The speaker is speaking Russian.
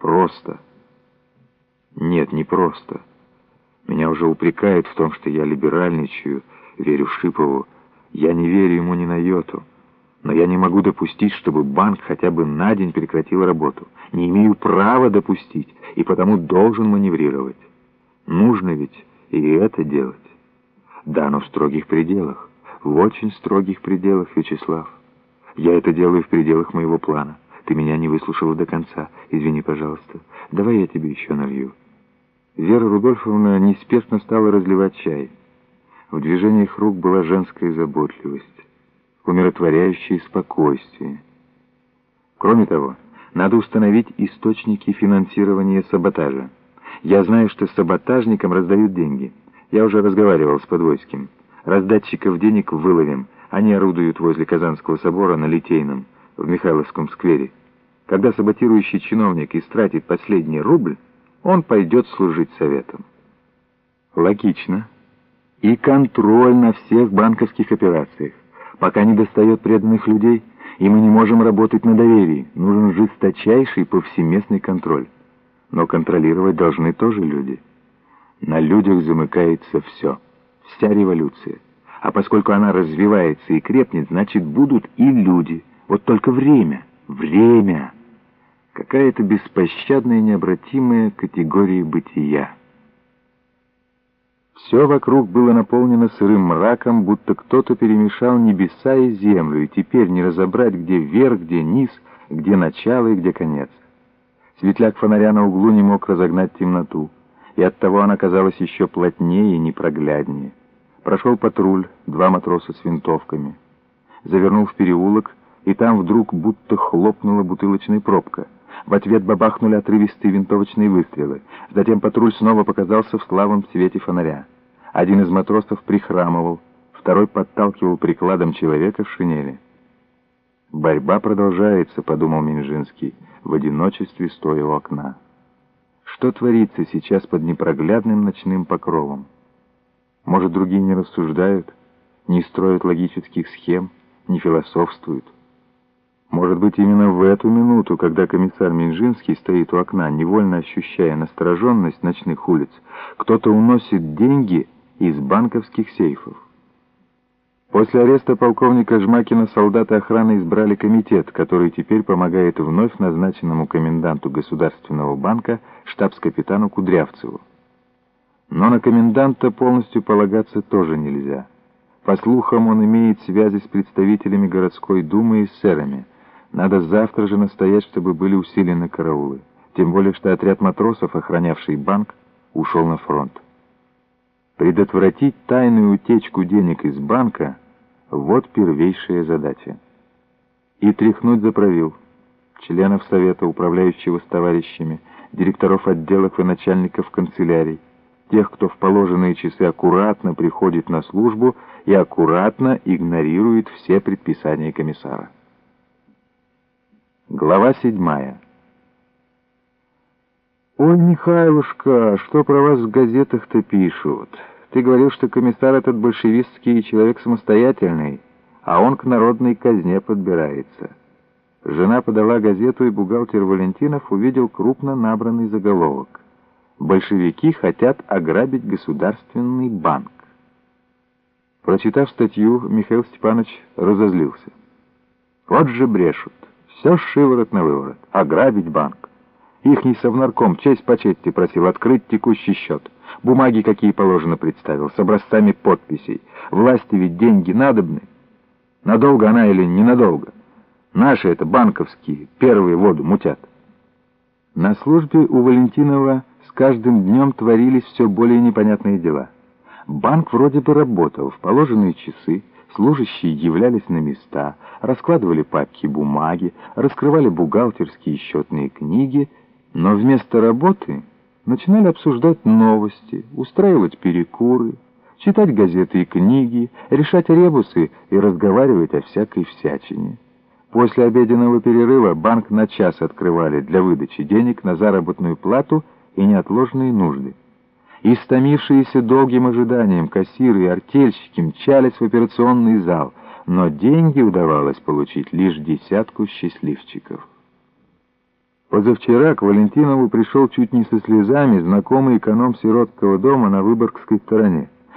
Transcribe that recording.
Просто. Нет, не просто. Меня уже упрекают в том, что я либеральничаю, верю Шипову. Я не верю ему ни на йоту. Но я не могу допустить, чтобы банк хотя бы на день прекратил работу. Не имею права допустить, и потому должен маневрировать. Нужно ведь и это делать. Да, но в строгих пределах. В очень строгих пределах, Вячеслав. Я это делаю в пределах моего плана. Ты меня не выслушала до конца. Извини, пожалуйста. Давай я тебе еще налью. Вера Рудольфовна неспешно стала разливать чай. В движениях рук была женская заботливость, умиротворяющее спокойствие. Кроме того, надо установить источники финансирования саботажа. Я знаю, что саботажникам раздают деньги. Я уже разговаривал с Подвойским. Раздатчиков денег выловим. Они орудуют возле Казанского собора на Литейном, в Михайловском сквере. Когда саботирующий чиновник истратит последний рубль, он пойдет служить советом. Логично. И контроль на всех банковских операциях. Пока не достает преданных людей, и мы не можем работать на доверии, нужен жесточайший повсеместный контроль. Но контролировать должны тоже люди. На людях замыкается все, вся революция. А поскольку она развивается и крепнет, значит, будут и люди. Вот только время, время. Какая-то беспощадная необратимая категория бытия. Все вокруг было наполнено сырым мраком, будто кто-то перемешал небеса и землю, и теперь не разобрать, где верх, где низ, где начало и где конец. Светляк фонаря на углу не мог разогнать темноту, и оттого она казалась еще плотнее и непрогляднее. Прошел патруль, два матроса с винтовками. Завернул в переулок, и там вдруг будто хлопнула бутылочная пробка. В ответ бабахнули отрывистые винтовочные выстрелы. Затем патруль снова показался в слабом свете фонаря. Один из матросов прихрамывал, второй подталкивал прикладом человека в шинели. «Борьба продолжается», — подумал Минжинский, в одиночестве стоя у окна. «Что творится сейчас под непроглядным ночным покровом? Может, другие не рассуждают, не строят логических схем, не философствуют?» Может быть, именно в эту минуту, когда комиссар Минжинский стоит у окна, невольно ощущая настороженность ночных улиц, кто-то уносит деньги из банковских сейфов. После ареста полковника Жмакина солдаты охраны избрали комитет, который теперь помогает вновь назначенному коменданту Государственного банка штабс-капитану Кудрявцеву. Но на коменданта полностью полагаться тоже нельзя. По слухам, он имеет связи с представителями городской думы и сэрами. Надо завтра же настоять, чтобы были усилены караулы. Тем более, что отряд матросов, охранявший банк, ушел на фронт. Предотвратить тайную утечку денег из банка — вот первейшая задача. И тряхнуть заправил членов Совета, управляющего с товарищами, директоров отделов и начальников канцелярий, тех, кто в положенные часы аккуратно приходит на службу и аккуратно игнорирует все предписания комиссара. Глава седьмая. «Ой, Михайлушка, что про вас в газетах-то пишут? Ты говорил, что комиссар этот большевистский человек самостоятельный, а он к народной казне подбирается». Жена подала газету, и бухгалтер Валентинов увидел крупно набранный заголовок. «Большевики хотят ограбить государственный банк». Прочитав статью, Михаил Степанович разозлился. «Вот же брешут». Все шиворот на выворот. Ограбить банк. Ихний совнарком честь по чести просил открыть текущий счет. Бумаги, какие положено, представил, с образцами подписей. Власти ведь деньги надобны. Надолго она или ненадолго? Наши это банковские, первые воду мутят. На службе у Валентинова с каждым днем творились все более непонятные дела. Банк вроде бы работал в положенные часы, Служащие являлись на места, раскладывали папки бумаги, раскрывали бухгалтерские и счетные книги, но вместо работы начинали обсуждать новости, устраивать перекуры, читать газеты и книги, решать ребусы и разговаривать о всякой всячине. После обеденного перерыва банк на час открывали для выдачи денег на заработную плату и неотложные нужды. Истомившиеся долгим ожиданием кассиры и артельщики мчались в операционный зал, но деньги удавалось получить лишь десятку счастливчиков. Позавчера к Валентинову пришел чуть не со слезами знакомый эконом сиротского дома на Выборгской стороне.